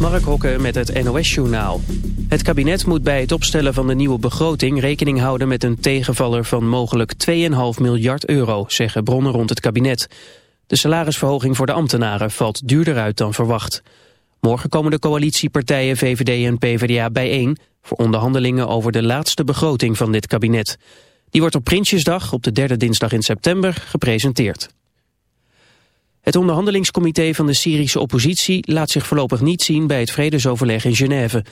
Mark Hokke met het NOS-journaal. Het kabinet moet bij het opstellen van de nieuwe begroting rekening houden met een tegenvaller van mogelijk 2,5 miljard euro, zeggen bronnen rond het kabinet. De salarisverhoging voor de ambtenaren valt duurder uit dan verwacht. Morgen komen de coalitiepartijen VVD en PvdA bijeen voor onderhandelingen over de laatste begroting van dit kabinet. Die wordt op Prinsjesdag, op de derde dinsdag in september, gepresenteerd. Het onderhandelingscomité van de Syrische oppositie laat zich voorlopig niet zien bij het vredesoverleg in Genève.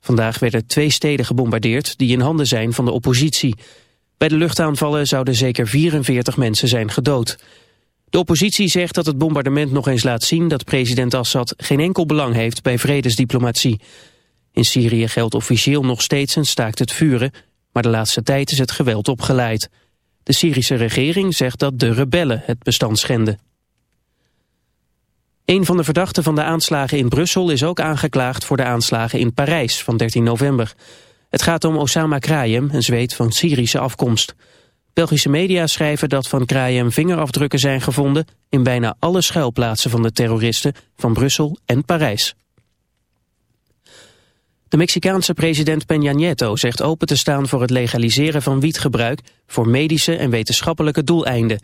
Vandaag werden twee steden gebombardeerd die in handen zijn van de oppositie. Bij de luchtaanvallen zouden zeker 44 mensen zijn gedood. De oppositie zegt dat het bombardement nog eens laat zien dat president Assad geen enkel belang heeft bij vredesdiplomatie. In Syrië geldt officieel nog steeds een staakt het vuren, maar de laatste tijd is het geweld opgeleid. De Syrische regering zegt dat de rebellen het bestand schenden. Een van de verdachten van de aanslagen in Brussel is ook aangeklaagd voor de aanslagen in Parijs van 13 november. Het gaat om Osama Krayem, een zweet van Syrische afkomst. Belgische media schrijven dat van Krayem vingerafdrukken zijn gevonden in bijna alle schuilplaatsen van de terroristen van Brussel en Parijs. De Mexicaanse president Peña Nieto zegt open te staan voor het legaliseren van wietgebruik voor medische en wetenschappelijke doeleinden.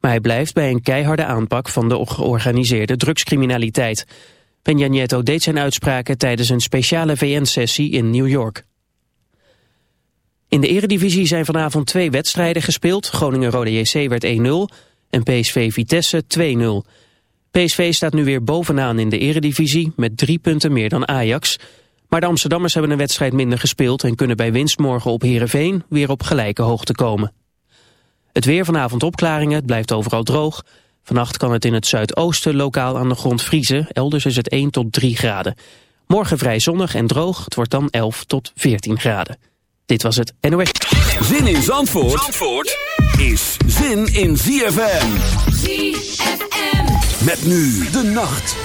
Maar hij blijft bij een keiharde aanpak van de georganiseerde drugscriminaliteit. Peña Nieto deed zijn uitspraken tijdens een speciale VN-sessie in New York. In de eredivisie zijn vanavond twee wedstrijden gespeeld. Groningen-Rode JC werd 1-0 en PSV Vitesse 2-0. PSV staat nu weer bovenaan in de eredivisie met drie punten meer dan Ajax. Maar de Amsterdammers hebben een wedstrijd minder gespeeld... en kunnen bij winst morgen op Heerenveen weer op gelijke hoogte komen. Het weer vanavond opklaringen, het blijft overal droog. Vannacht kan het in het zuidoosten lokaal aan de grond vriezen. Elders is het 1 tot 3 graden. Morgen vrij zonnig en droog. Het wordt dan 11 tot 14 graden. Dit was het NOS. Zin in Zandvoort, Zandvoort is zin in ZFM. ZFM. Met nu de nacht.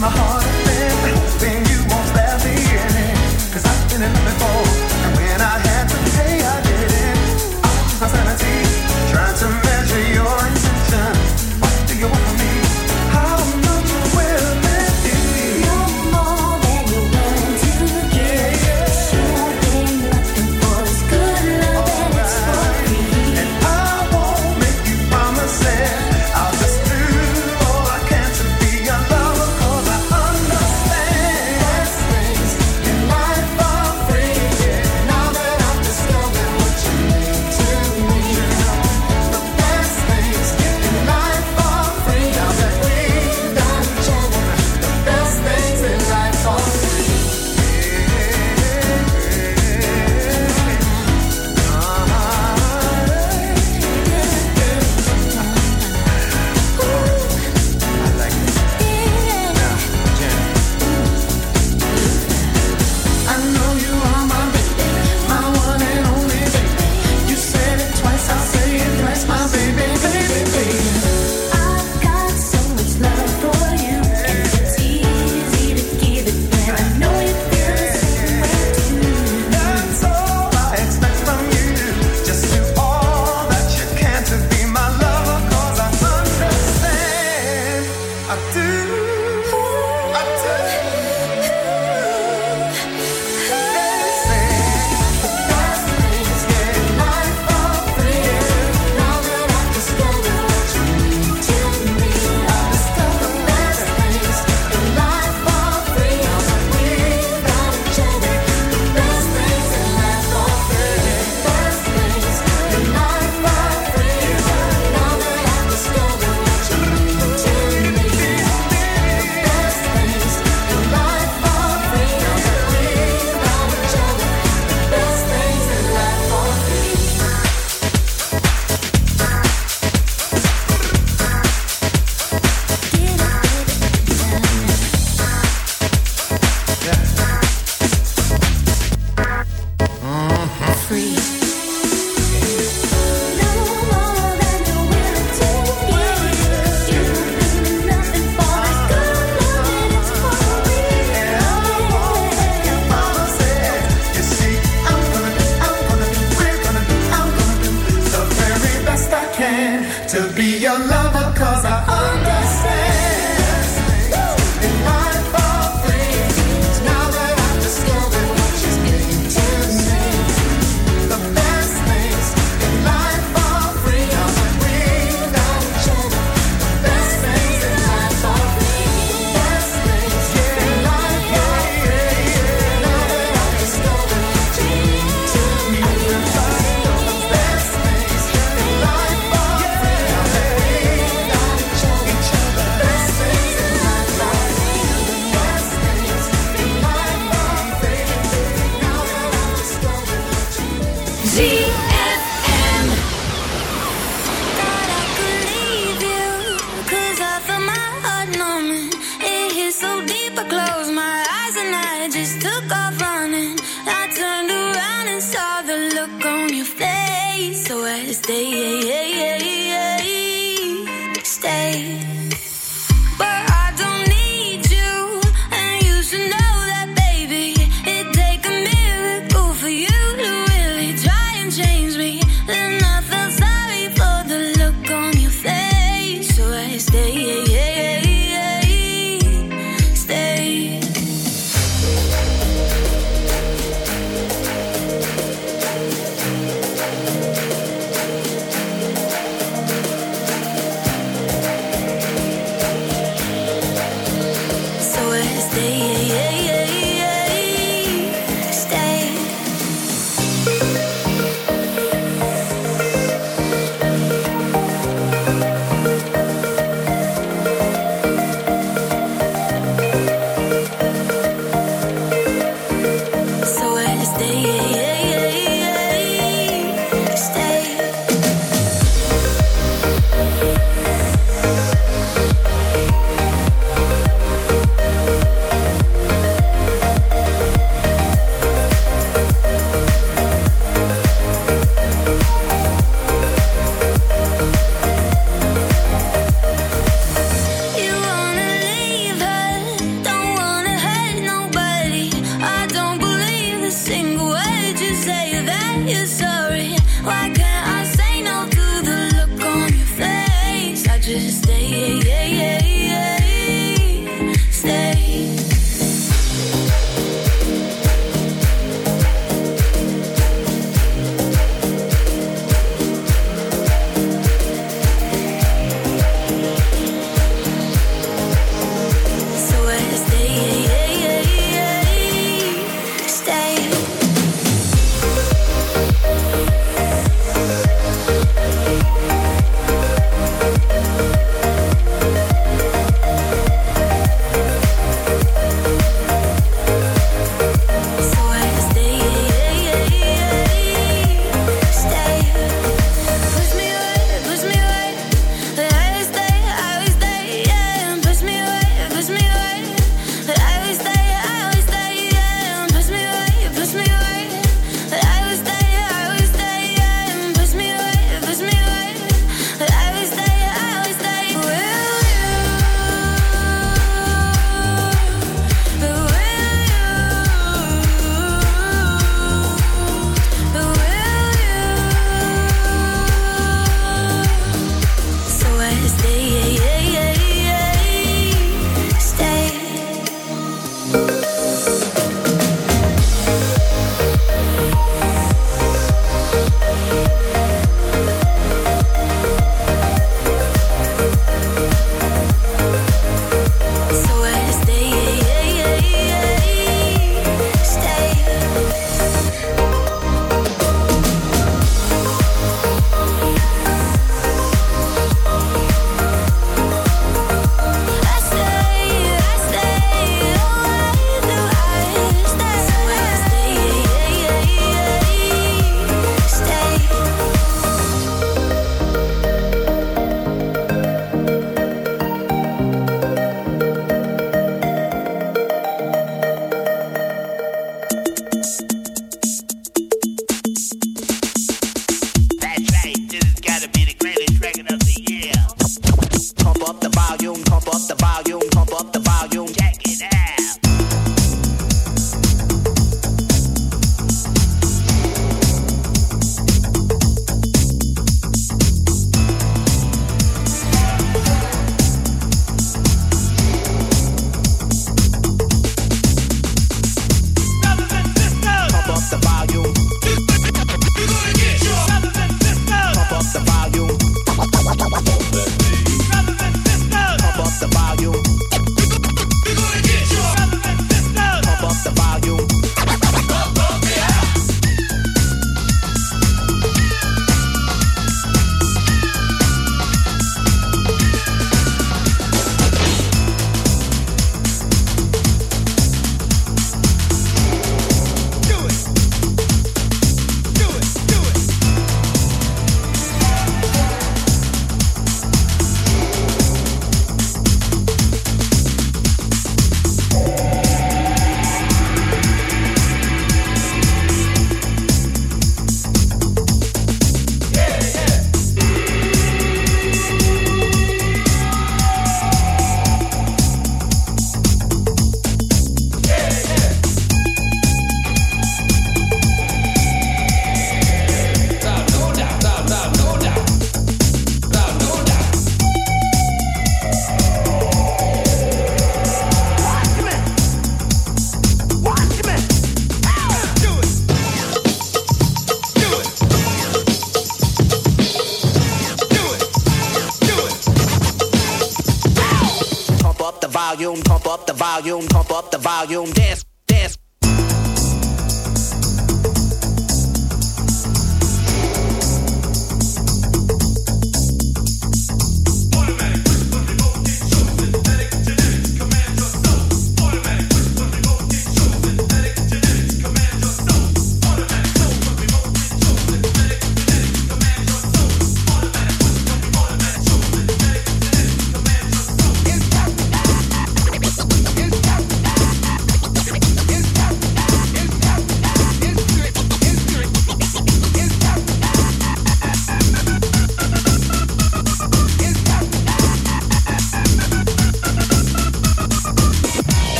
My heart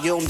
volume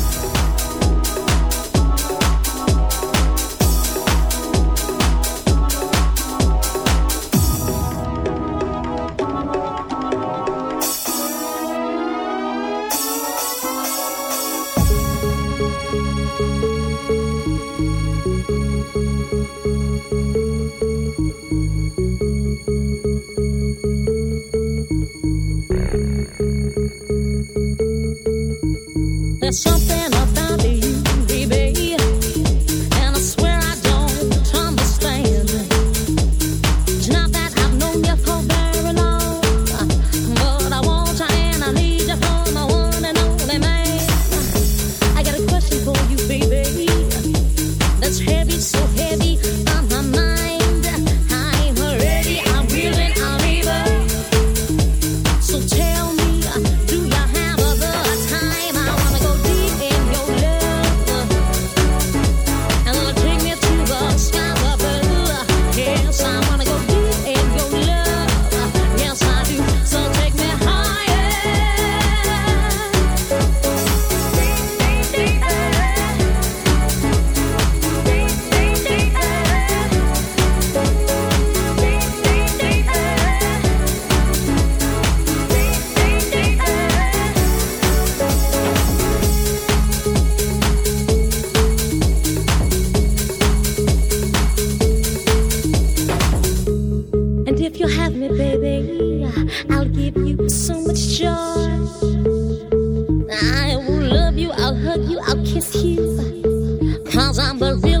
I'll give you so much joy. I will love you, I'll hug you, I'll kiss you. Cause I'm the real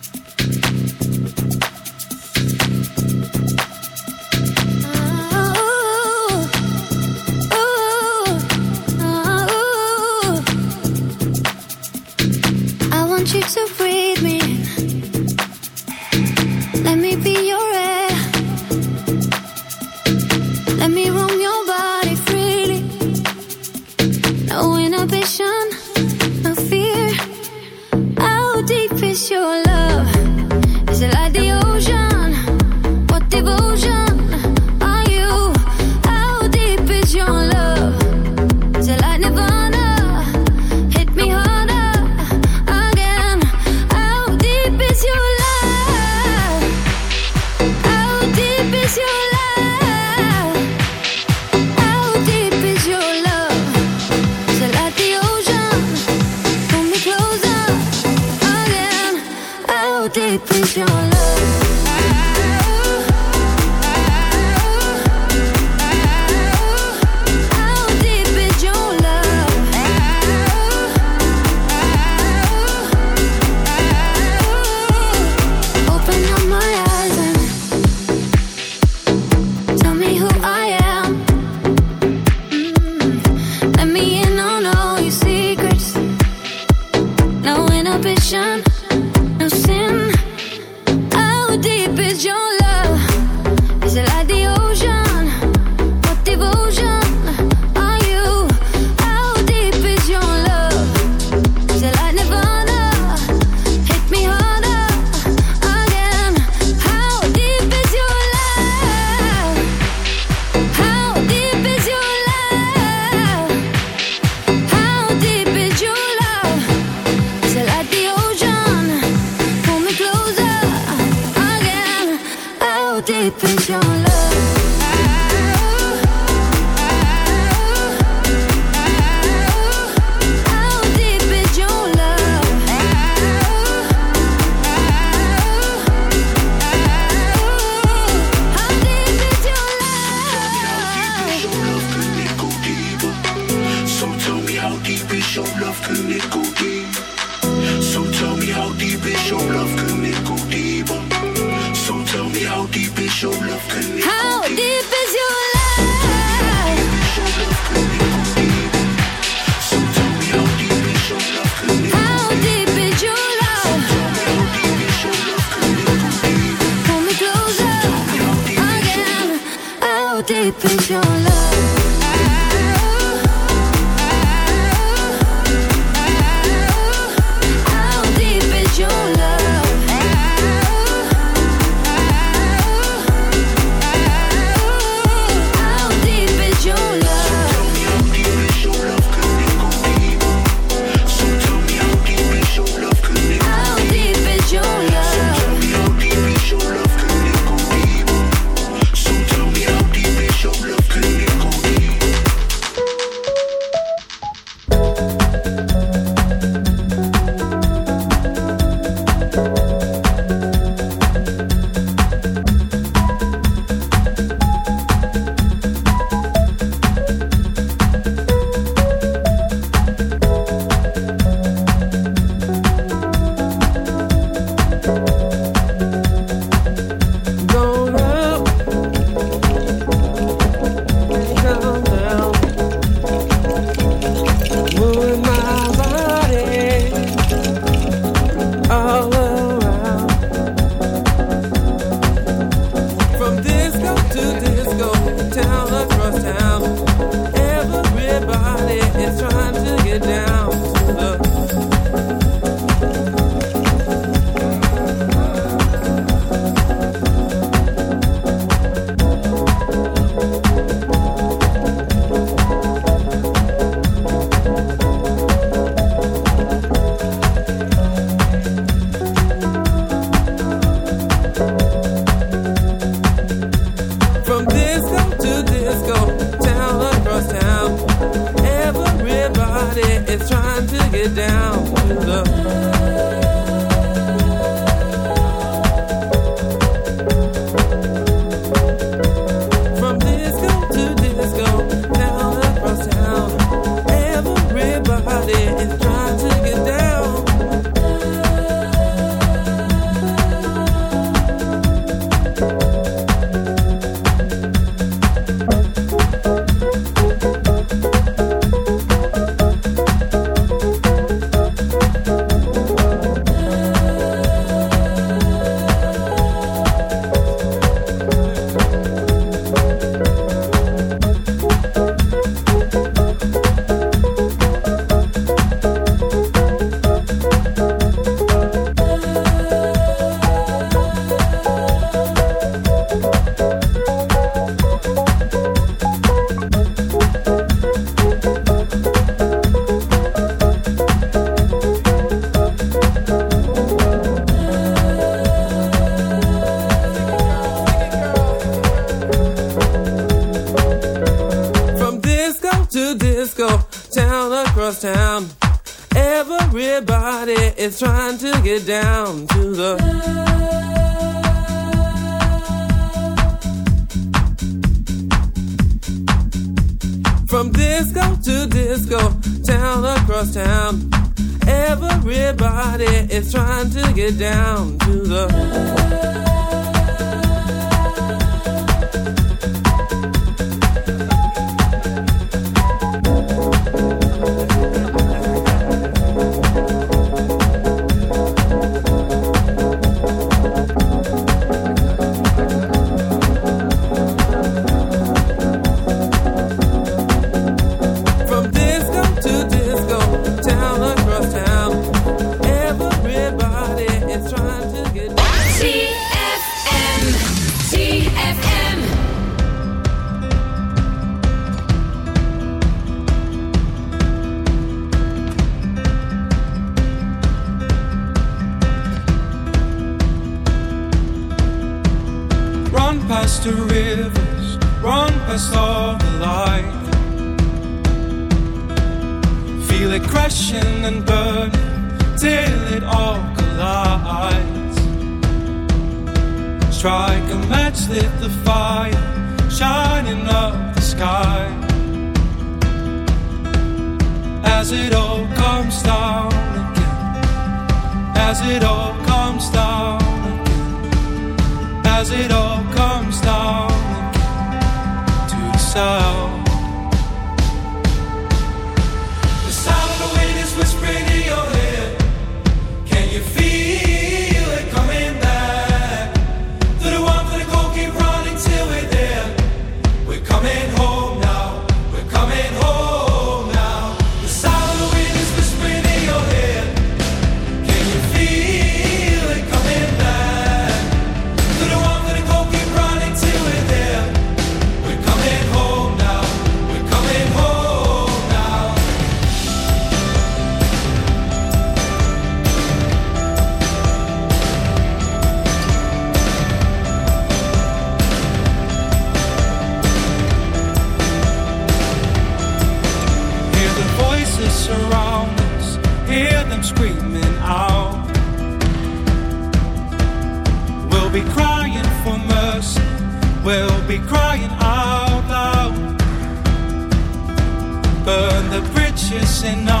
Bridges in